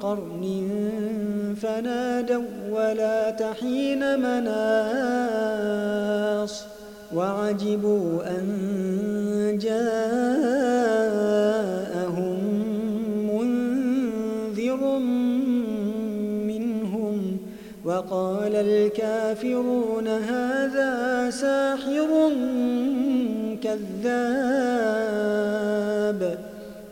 قرن فنادوا ولا تحين مناص وعجبوا أن جاءهم منذر منهم وقال الكافرون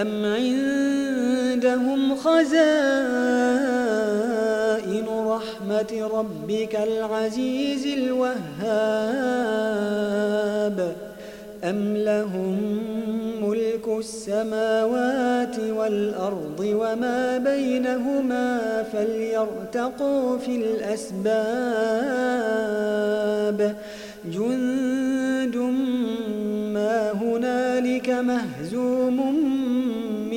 أم عندهم خزائن رحمة ربك العزيز الوهاب أم لهم ملك السماوات والأرض وما بينهما فليرتقوا في الأسباب جند ما هنالك مهزوم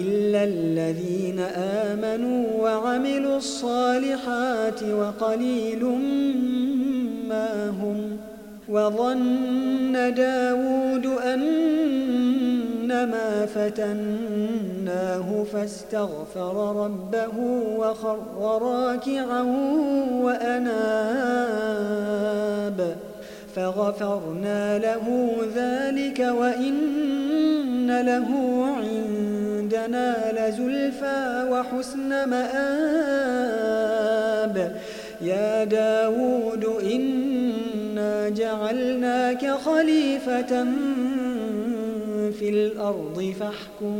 إلا الذين آمنوا وعملوا الصالحات وقليل ما هم وظن داود أنما فتناه فاستغفر ربه وخر راكعا وأناب فغفرنا له ذلك وإن له عندنا لزلفى وحسن مآب. يا داود إنا جعلناك خليفة في الأرض فاحكم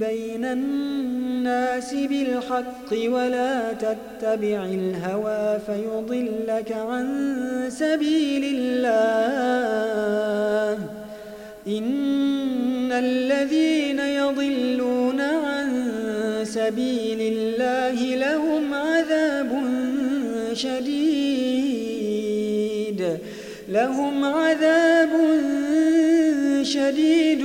بين الناس بالحق ولا تتبع الهوى فيضلك عن سبيل الله. إن الذين يضلون عن سبيل الله لهم عذاب شديد. لهم عذاب شديد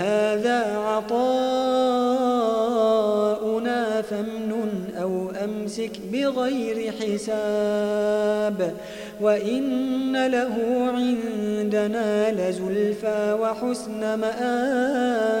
هذا عطاؤنا فامنن أو أمسك بغير حساب وإن له عندنا لزلفى وحسن مآب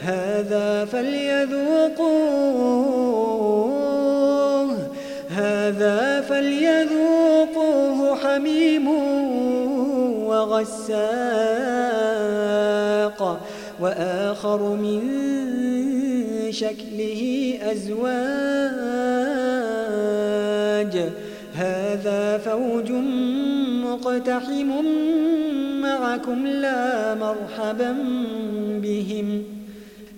هذا فليذوقوه هذا فليذوقوه حميم وغساق وآخر من شكله أزواج. هذا فوج مقتحم معكم لا مرحبا بهم.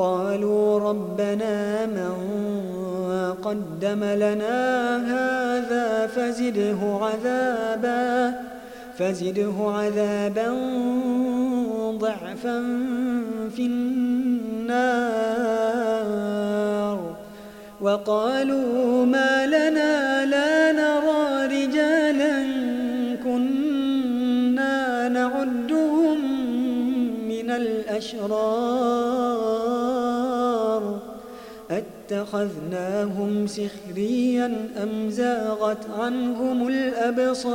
قالوا ربنا من قدم لنا هذا فزده عذابا فزده عذابا ضعفا في النار. وقالوا ما لنا لا نرى الأشرار أتخذناهم سخريا أم زاغت عنهم الأبصار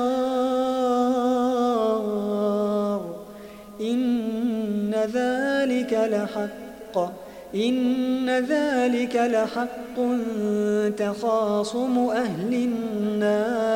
إن ذلك لحق إن ذلك لحق تخاصم أهل النار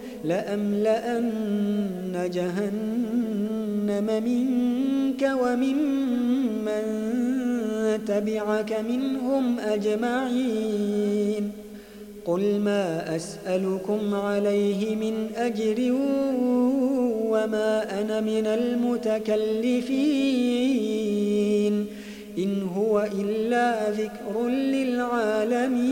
لأملأن جهنم منك وممن تبعك منهم أجمعين. قل ما أسألكم عليه من أجر وما أنا من المتكلفين. إن هو إلا ذكر للعالمين.